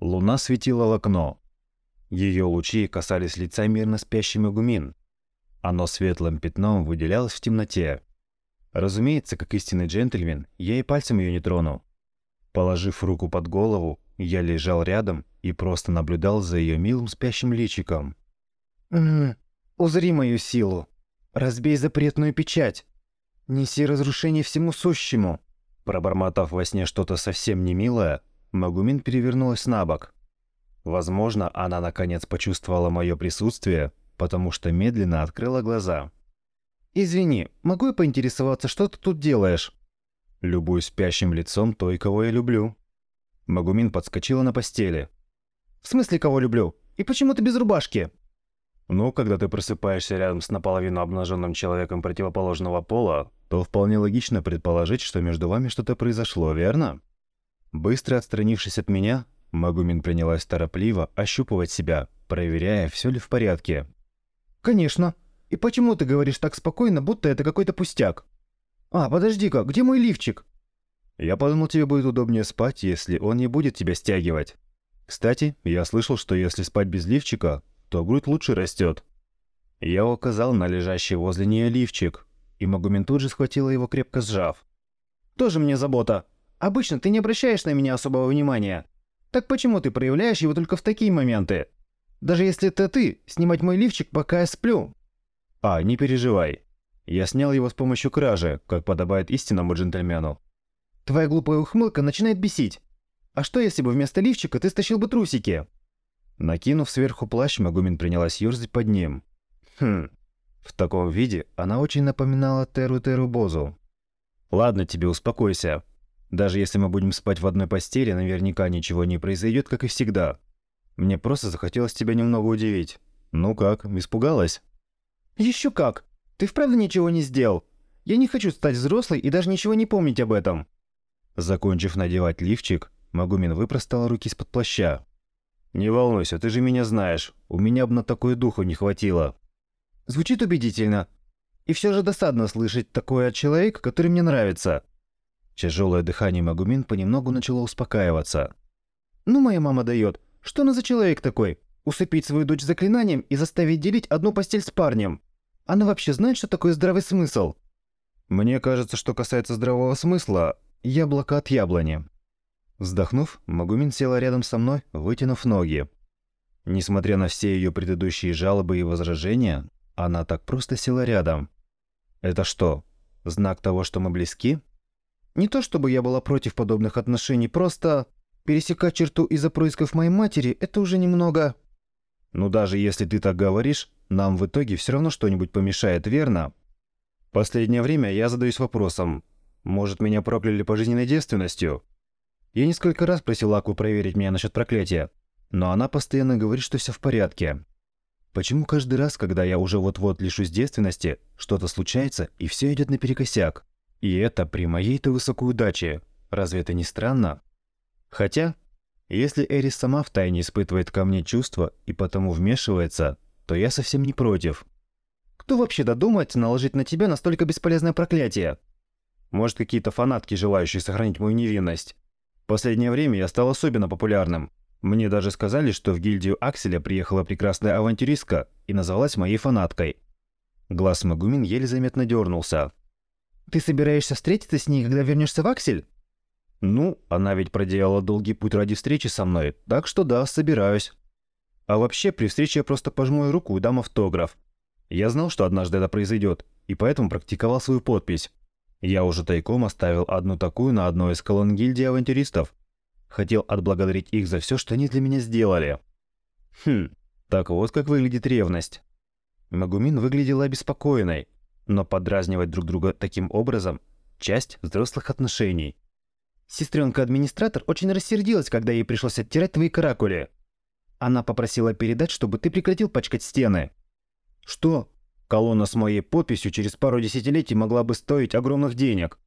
Луна светила в окно. Ее лучи касались лица мирно спящей Магумин. Оно светлым пятном выделялось в темноте. Разумеется, как истинный джентльмен, я и пальцем ее не трону. Положив руку под голову, я лежал рядом и просто наблюдал за ее милым спящим личиком. «М узри мою силу. Разбей запретную печать. Неси разрушение всему сущему». Пробормотав во сне что-то совсем немилое, Магумин перевернулась на бок. Возможно, она наконец почувствовала мое присутствие, потому что медленно открыла глаза. «Извини, могу я поинтересоваться, что ты тут делаешь?» Любую спящим лицом той, кого я люблю. Магумин подскочила на постели. «В смысле, кого люблю? И почему ты без рубашки?» «Ну, когда ты просыпаешься рядом с наполовину обнаженным человеком противоположного пола, то вполне логично предположить, что между вами что-то произошло, верно?» Быстро отстранившись от меня, Магумин принялась торопливо ощупывать себя, проверяя, все ли в порядке. «Конечно. И почему ты говоришь так спокойно, будто это какой-то пустяк? А, подожди-ка, где мой лифчик?» «Я подумал, тебе будет удобнее спать, если он не будет тебя стягивать. Кстати, я слышал, что если спать без лифчика, то грудь лучше растет». Я указал на лежащий возле нее лифчик, и Магумин тут же схватила его, крепко сжав. «Тоже мне забота. Обычно ты не обращаешь на меня особого внимания. Так почему ты проявляешь его только в такие моменты? Даже если это ты, снимать мой лифчик, пока я сплю». «А, не переживай. Я снял его с помощью кражи, как подобает истинному джентльмену». «Твоя глупая ухмылка начинает бесить. А что, если бы вместо лифчика ты стащил бы трусики?» Накинув сверху плащ, Магумин принялась ёрзать под ним. Хм, в таком виде она очень напоминала Теру-Теру Бозу. «Ладно тебе, успокойся. Даже если мы будем спать в одной постели, наверняка ничего не произойдет, как и всегда. Мне просто захотелось тебя немного удивить. Ну как, испугалась?» «Еще как! Ты вправду ничего не сделал? Я не хочу стать взрослой и даже ничего не помнить об этом!» Закончив надевать лифчик, Магумин выпростала руки из-под плаща. «Не волнуйся, ты же меня знаешь. У меня бы на такое духу не хватило». Звучит убедительно. И все же досадно слышать такое от человека, который мне нравится. Тяжелое дыхание Магумин понемногу начало успокаиваться. «Ну, моя мама дает. Что она за человек такой? Усыпить свою дочь заклинанием и заставить делить одну постель с парнем? Она вообще знает, что такое здравый смысл?» «Мне кажется, что касается здравого смысла, яблоко от яблони». Вздохнув, Магумин села рядом со мной, вытянув ноги. Несмотря на все ее предыдущие жалобы и возражения, она так просто села рядом. «Это что, знак того, что мы близки?» Не то чтобы я была против подобных отношений, просто пересекать черту из-за происков моей матери – это уже немного… Ну даже если ты так говоришь, нам в итоге все равно что-нибудь помешает, верно? Последнее время я задаюсь вопросом, может меня прокляли пожизненной девственностью? Я несколько раз просил Аку проверить меня насчет проклятия, но она постоянно говорит, что все в порядке. Почему каждый раз, когда я уже вот-вот лишусь девственности, что-то случается и все идет наперекосяк? И это при моей-то высокой удаче. Разве это не странно? Хотя, если Эрис сама втайне испытывает ко мне чувства и потому вмешивается, то я совсем не против. Кто вообще додумается наложить на тебя настолько бесполезное проклятие? Может, какие-то фанатки, желающие сохранить мою невинность. Последнее время я стал особенно популярным. Мне даже сказали, что в гильдию Акселя приехала прекрасная авантюристка и назвалась моей фанаткой. Глаз Магумин еле заметно дернулся. Ты собираешься встретиться с ней, когда вернешься в Аксель? Ну, она ведь проделала долгий путь ради встречи со мной, так что да, собираюсь. А вообще, при встрече я просто пожму ей руку и дам автограф. Я знал, что однажды это произойдет, и поэтому практиковал свою подпись. Я уже тайком оставил одну такую на одной из колонн гильдии авантюристов. Хотел отблагодарить их за все, что они для меня сделали. Хм, так вот как выглядит ревность. Магумин выглядела обеспокоенной, но подразнивать друг друга таким образом – часть взрослых отношений. Сестренка-администратор очень рассердилась, когда ей пришлось оттирать твои каракули. Она попросила передать, чтобы ты прекратил пачкать стены. Что? Колонна с моей подписью через пару десятилетий могла бы стоить огромных денег.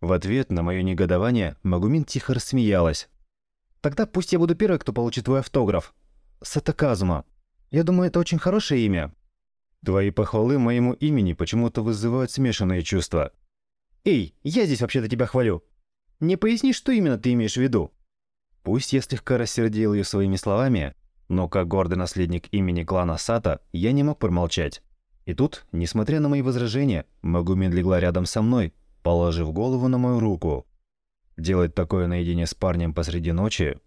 В ответ на мое негодование Магумин тихо рассмеялась. Тогда пусть я буду первой, кто получит твой автограф. Сатаказума. Я думаю, это очень хорошее имя. Твои похвалы моему имени почему-то вызывают смешанные чувства. Эй, я здесь вообще-то тебя хвалю. Не поясни, что именно ты имеешь в виду? Пусть я слегка рассердил ее своими словами, но как гордый наследник имени клана Сата, я не мог промолчать. И тут, несмотря на мои возражения, Магумин легла рядом со мной, положив голову на мою руку. Делать такое наедине с парнем посреди ночи?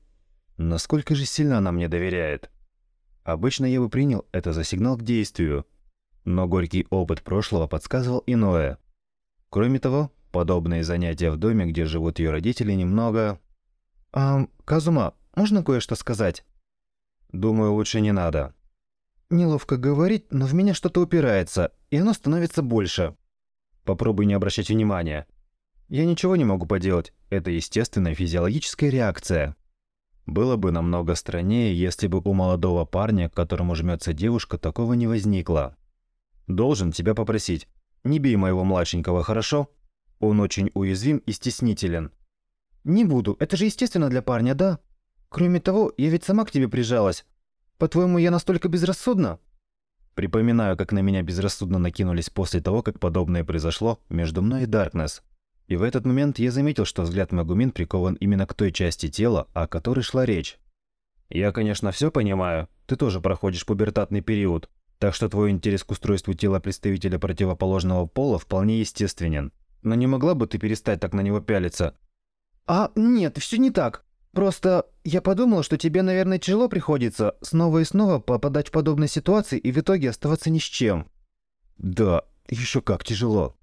Насколько же сильно она мне доверяет? Обычно я бы принял это за сигнал к действию, но горький опыт прошлого подсказывал иное. Кроме того, подобные занятия в доме, где живут ее родители, немного... «А, Казума, можно кое-что сказать?» «Думаю, лучше не надо». «Неловко говорить, но в меня что-то упирается, и оно становится больше». «Попробуй не обращать внимания. Я ничего не могу поделать, это естественная физиологическая реакция». Было бы намного страннее, если бы у молодого парня, к которому жмется девушка, такого не возникло. Должен тебя попросить, не бей моего младшенького, хорошо? Он очень уязвим и стеснителен. Не буду, это же естественно для парня, да? Кроме того, я ведь сама к тебе прижалась. По-твоему, я настолько безрассудна? Припоминаю, как на меня безрассудно накинулись после того, как подобное произошло между мной и Даркнесс. И в этот момент я заметил, что взгляд Магумин прикован именно к той части тела, о которой шла речь. Я, конечно, все понимаю, ты тоже проходишь пубертатный период, так что твой интерес к устройству тела представителя противоположного пола вполне естественен. Но не могла бы ты перестать так на него пялиться? А, нет, все не так. Просто я подумала, что тебе, наверное, тяжело приходится снова и снова попадать в подобные ситуации и в итоге оставаться ни с чем. Да, еще как тяжело.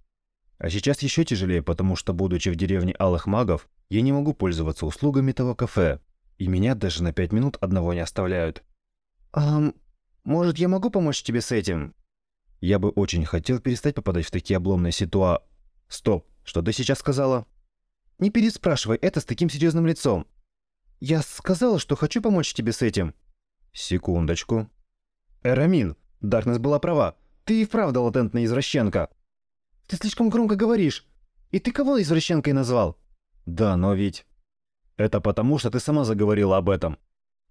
А сейчас еще тяжелее, потому что, будучи в деревне Алых Магов, я не могу пользоваться услугами того кафе. И меня даже на пять минут одного не оставляют. Ам, может, я могу помочь тебе с этим? Я бы очень хотел перестать попадать в такие обломные ситуа... Стоп, что ты сейчас сказала? Не переспрашивай это с таким серьезным лицом. Я сказала, что хочу помочь тебе с этим. Секундочку. Эрамин, Даркнесс была права. Ты и вправду латентная извращенка. Ты слишком громко говоришь. И ты кого извращенкой назвал? Да, но ведь... Это потому, что ты сама заговорила об этом.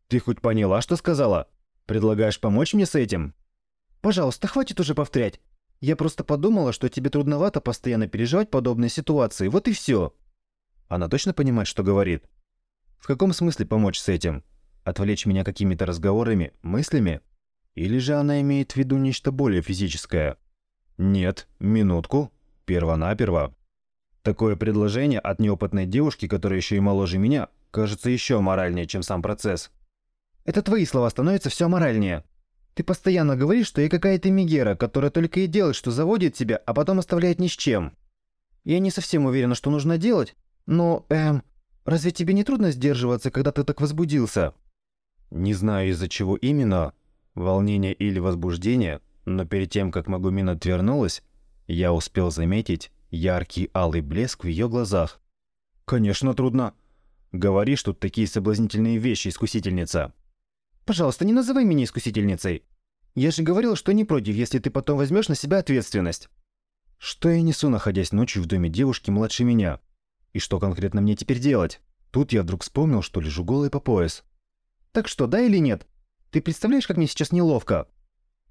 Ты хоть поняла, что сказала? Предлагаешь помочь мне с этим? Пожалуйста, хватит уже повторять. Я просто подумала, что тебе трудновато постоянно переживать подобные ситуации. Вот и все. Она точно понимает, что говорит? В каком смысле помочь с этим? Отвлечь меня какими-то разговорами, мыслями? Или же она имеет в виду нечто более физическое? Нет, минутку. Первонаперво. Такое предложение от неопытной девушки, которая еще и моложе меня, кажется еще моральнее, чем сам процесс. Это твои слова становятся все моральнее. Ты постоянно говоришь, что я какая-то мигера, которая только и делает, что заводит тебя, а потом оставляет ни с чем. Я не совсем уверена, что нужно делать, но, эм, разве тебе не трудно сдерживаться, когда ты так возбудился? Не знаю, из-за чего именно, волнение или возбуждение, но перед тем, как Магумин отвернулась, я успел заметить яркий алый блеск в ее глазах. «Конечно, трудно. Говоришь тут такие соблазнительные вещи, искусительница». Пожалуйста, не называй меня искусительницей. Я же говорил, что не против, если ты потом возьмешь на себя ответственность. Что я несу, находясь ночью в доме девушки младше меня? И что конкретно мне теперь делать? Тут я вдруг вспомнил, что лежу голый по пояс. Так что, да или нет? Ты представляешь, как мне сейчас неловко?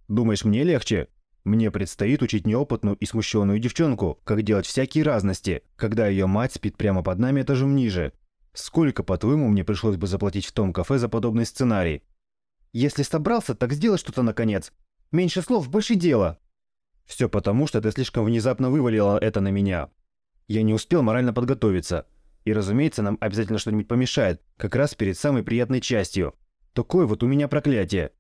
Думаешь, мне легче? Мне предстоит учить неопытную и смущенную девчонку, как делать всякие разности, когда ее мать спит прямо под нами этажом ниже. Сколько, по-твоему, мне пришлось бы заплатить в том кафе за подобный сценарий? Если собрался, так сделай что-то наконец. Меньше слов, больше дела. Все потому, что ты слишком внезапно вывалила это на меня. Я не успел морально подготовиться. И, разумеется, нам обязательно что-нибудь помешает, как раз перед самой приятной частью. Такое вот у меня проклятие.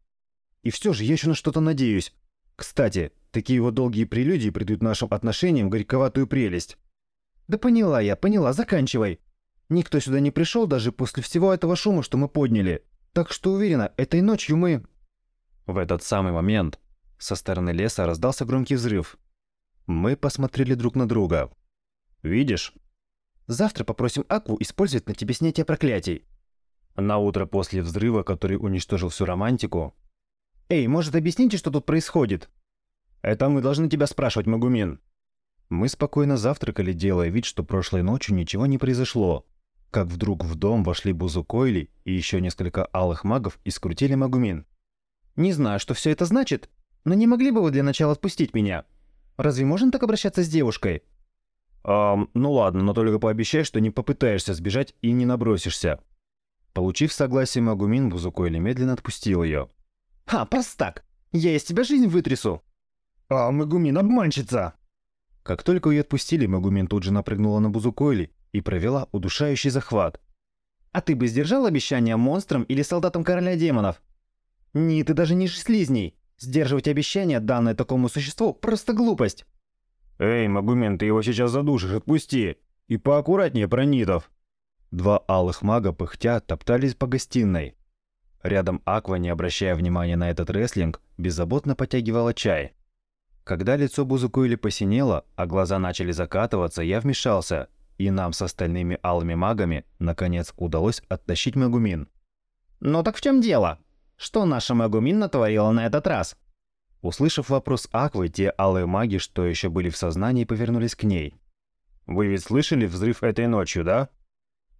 И все же я еще на что-то надеюсь. Кстати, такие вот долгие прелюдии придают нашим отношениям горьковатую прелесть. Да поняла я, поняла, заканчивай. Никто сюда не пришел даже после всего этого шума, что мы подняли. Так что уверена, этой ночью мы...» В этот самый момент со стороны леса раздался громкий взрыв. Мы посмотрели друг на друга. «Видишь?» «Завтра попросим Акву использовать на тебе снятие проклятий». На утро после взрыва, который уничтожил всю романтику... «Эй, может, объясните, что тут происходит?» «Это мы должны тебя спрашивать, Магумин». Мы спокойно завтракали, делая вид, что прошлой ночью ничего не произошло как вдруг в дом вошли Бузукойли и еще несколько алых магов и скрутили Магумин. «Не знаю, что все это значит, но не могли бы вы для начала отпустить меня? Разве можно так обращаться с девушкой?» «Эм, ну ладно, но только пообещай, что не попытаешься сбежать и не набросишься». Получив согласие Магумин, Бузукойли медленно отпустил ее. «Ха, простак! Я из тебя жизнь вытрясу!» «А, Магумин, обманщица!» Как только ее отпустили, Магумин тут же напрыгнула на Бузукойли и провела удушающий захват. «А ты бы сдержал обещание монстрам или солдатам короля демонов?» «Не, ты даже не слизней. Сдерживать обещания, данное такому существу, просто глупость». «Эй, Магумин, ты его сейчас задушишь, отпусти! И поаккуратнее про нитов!» Два алых мага, пыхтя, топтались по гостиной. Рядом Аква, не обращая внимания на этот рестлинг, беззаботно потягивала чай. Когда лицо Бузукуили посинело, а глаза начали закатываться, я вмешался, и нам с остальными алыми магами, наконец, удалось оттащить Магумин. «Ну так в чем дело? Что наша Магумин натворила на этот раз?» Услышав вопрос Аквы, те алые маги, что еще были в сознании, повернулись к ней. «Вы ведь слышали взрыв этой ночью, да?»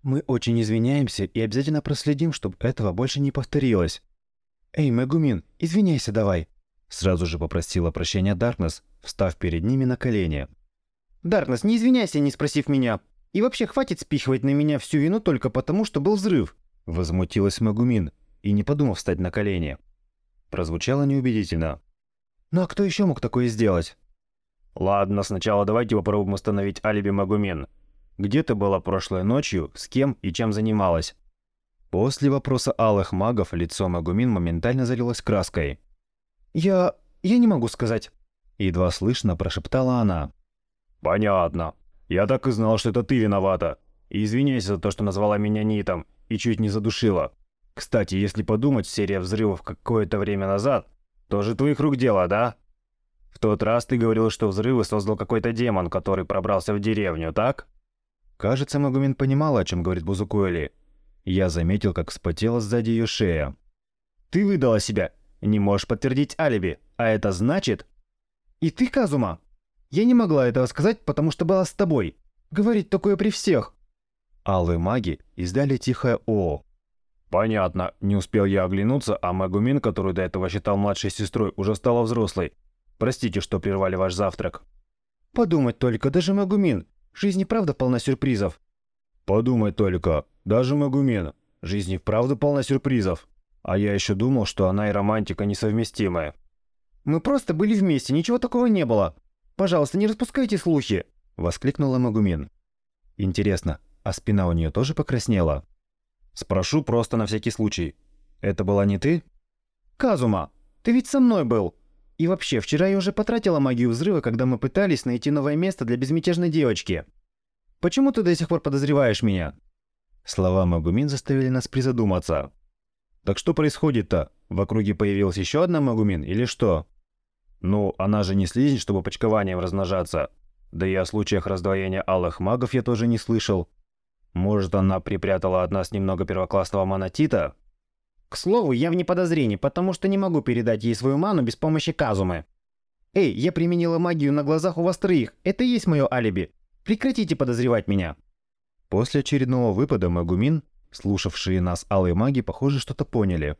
Мы очень извиняемся и обязательно проследим, чтобы этого больше не повторилось. Эй, Мегумин, извиняйся давай. Сразу же попросила прощения Даркнесс, встав перед ними на колени. Даркнесс, не извиняйся, не спросив меня. И вообще хватит спихивать на меня всю вину только потому, что был взрыв. Возмутилась Магумин и не подумав встать на колени. Прозвучало неубедительно. Ну а кто еще мог такое сделать? Ладно, сначала давайте попробуем установить алиби Магумин. Где ты была прошлой ночью, с кем и чем занималась?» После вопроса алых магов лицо Магумин моментально залилось краской. «Я... я не могу сказать», — едва слышно прошептала она. «Понятно. Я так и знал, что это ты виновата. И извиняйся за то, что назвала меня Нитом и чуть не задушила. Кстати, если подумать, серия взрывов какое-то время назад тоже твоих рук дело, да? В тот раз ты говорил, что взрывы создал какой-то демон, который пробрался в деревню, так?» Кажется, Магумин понимала, о чем говорит Бузукуэли. Я заметил, как вспотела сзади ее шея. «Ты выдала себя. Не можешь подтвердить алиби. А это значит...» «И ты, Казума?» «Я не могла этого сказать, потому что была с тобой. Говорить такое при всех». Алые маги издали тихое «О». «Понятно. Не успел я оглянуться, а Магумин, которую до этого считал младшей сестрой, уже стала взрослой. Простите, что прервали ваш завтрак». «Подумать только, даже Магумин, Жизнь и правда полна сюрпризов. Подумай только, даже Магумен. Жизнь и правда полна сюрпризов. А я еще думал, что она и романтика несовместимая. Мы просто были вместе, ничего такого не было. Пожалуйста, не распускайте слухи, воскликнула Магумин. Интересно, а спина у нее тоже покраснела? Спрошу просто на всякий случай. Это была не ты? Казума, ты ведь со мной был. И вообще, вчера я уже потратила магию взрыва, когда мы пытались найти новое место для безмятежной девочки. Почему ты до сих пор подозреваешь меня?» Слова Магумин заставили нас призадуматься. «Так что происходит-то? В округе появилась еще одна Магумин или что?» «Ну, она же не слизень, чтобы почкованием размножаться. Да и о случаях раздвоения алых магов я тоже не слышал. Может, она припрятала от нас немного первоклассного монотита?» К слову, я вне подозрений, потому что не могу передать ей свою ману без помощи Казумы. Эй, я применила магию на глазах у вас троих. Это и есть мое алиби. Прекратите подозревать меня. После очередного выпада Магумин, слушавшие нас алые маги, похоже, что-то поняли.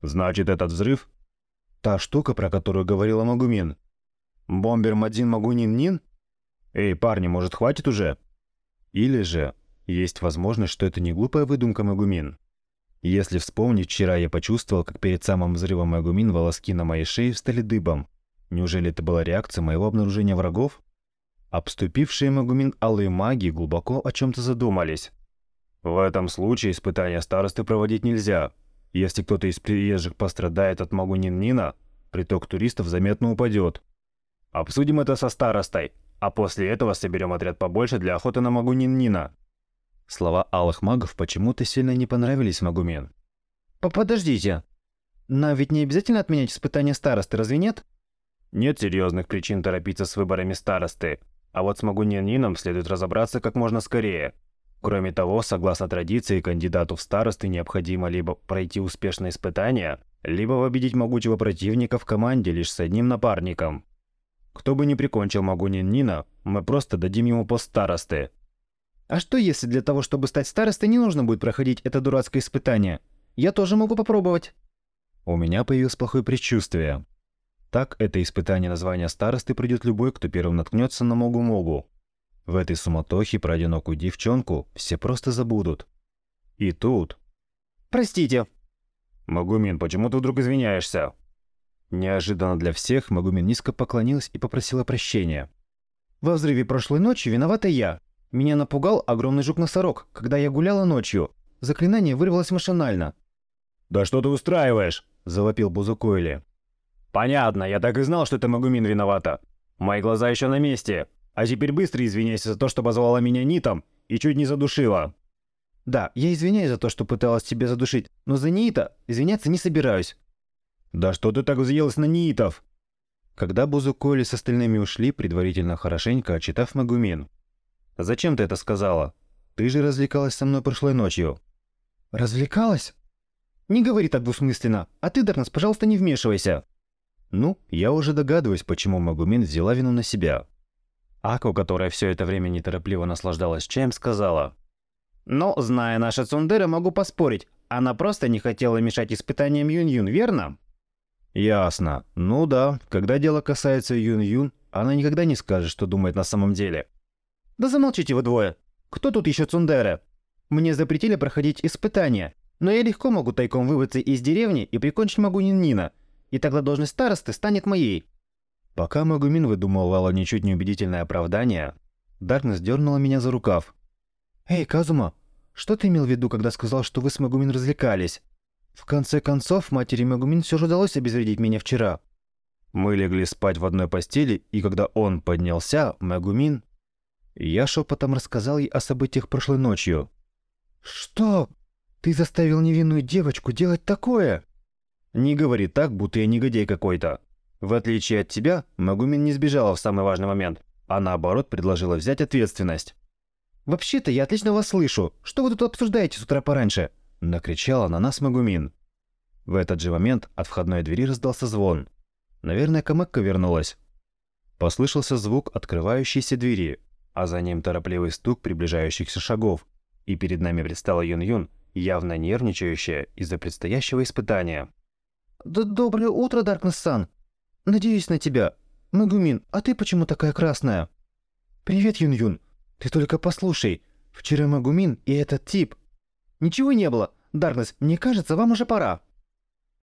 Значит, этот взрыв? Та штука, про которую говорила Магумин. Бомбер Мадзин Магунин Нин? Эй, парни, может, хватит уже? Или же есть возможность, что это не глупая выдумка Магумин? Если вспомнить, вчера я почувствовал, как перед самым взрывом Агумин волоски на моей шее встали дыбом. Неужели это была реакция моего обнаружения врагов? Обступившие Магумин алые маги глубоко о чем-то задумались. В этом случае испытания старосты проводить нельзя. Если кто-то из приезжих пострадает от Магунин Нина, приток туристов заметно упадет. Обсудим это со старостой, а после этого соберем отряд побольше для охоты на Магунин Нина. Слова алых магов почему-то сильно не понравились Магумен. «Подождите. Нам ведь не обязательно отменять испытания старосты, разве нет?» «Нет серьезных причин торопиться с выборами старосты. А вот с Магунинином следует разобраться как можно скорее. Кроме того, согласно традиции, кандидату в старосты необходимо либо пройти успешное испытание, либо победить могучего противника в команде лишь с одним напарником. Кто бы ни прикончил Магунин мы просто дадим ему пост старосты, а что если для того, чтобы стать старостой, не нужно будет проходить это дурацкое испытание? Я тоже могу попробовать. У меня появилось плохое предчувствие. Так это испытание названия старосты придет любой, кто первым наткнется на Могу-Могу. В этой суматохе про одинокую девчонку все просто забудут. И тут... Простите». «Магумин, почему ты вдруг извиняешься?» Неожиданно для всех Магумин низко поклонилась и попросила прощения. «Во взрыве прошлой ночи виновата я. Меня напугал огромный жук-носорог, когда я гуляла ночью. Заклинание вырвалось машинально». «Да что ты устраиваешь?» – завопил Бузукойли. «Понятно, я так и знал, что это Магумин виновата. Мои глаза еще на месте. А теперь быстро извиняйся за то, что позвала меня Нитом и чуть не задушила». «Да, я извиняюсь за то, что пыталась тебя задушить, но за Нита извиняться не собираюсь». «Да что ты так взъелась на Нитов?» Когда Бузукойли с остальными ушли, предварительно хорошенько отчитав Магумин. «Зачем ты это сказала? Ты же развлекалась со мной прошлой ночью». «Развлекалась?» «Не говори так двусмысленно, а ты, Дарнес, пожалуйста, не вмешивайся». Ну, я уже догадываюсь, почему Магумин взяла вину на себя. Ако, которая все это время неторопливо наслаждалась чаем, сказала. «Но, зная наша Цундера, могу поспорить. Она просто не хотела мешать испытаниям Юн-Юн, верно?» «Ясно. Ну да, когда дело касается Юн-Юн, она никогда не скажет, что думает на самом деле». «Да замолчите вы двое. Кто тут еще Цундера? Мне запретили проходить испытания, но я легко могу тайком выбраться из деревни и прикончить могу Нин-Нина и тогда должность старосты станет моей». Пока Магумин выдумывала ничуть не убедительное оправдание, Даркнесс дернула меня за рукав. «Эй, Казума, что ты имел в виду, когда сказал, что вы с Магумин развлекались? В конце концов, матери Магумин все же удалось обезвредить меня вчера». Мы легли спать в одной постели, и когда он поднялся, Магумин... Я шепотом рассказал ей о событиях прошлой ночью. «Что? Ты заставил невинную девочку делать такое?» Не говори так, будто я негодяй какой-то. В отличие от тебя, Магумин не сбежала в самый важный момент, а наоборот предложила взять ответственность. «Вообще-то я отлично вас слышу. Что вы тут обсуждаете с утра пораньше?» Накричала на нас Магумин. В этот же момент от входной двери раздался звон. Наверное, Камекка вернулась. Послышался звук открывающейся двери, а за ним торопливый стук приближающихся шагов, и перед нами предстала Юн-Юн, явно нервничающая из-за предстоящего испытания. «Доброе утро, Даркнесс-сан. Надеюсь на тебя. Магумин, а ты почему такая красная?» «Привет, Юн-Юн. Ты только послушай. Вчера Магумин и этот тип...» «Ничего не было. Даркнесс, мне кажется, вам уже пора».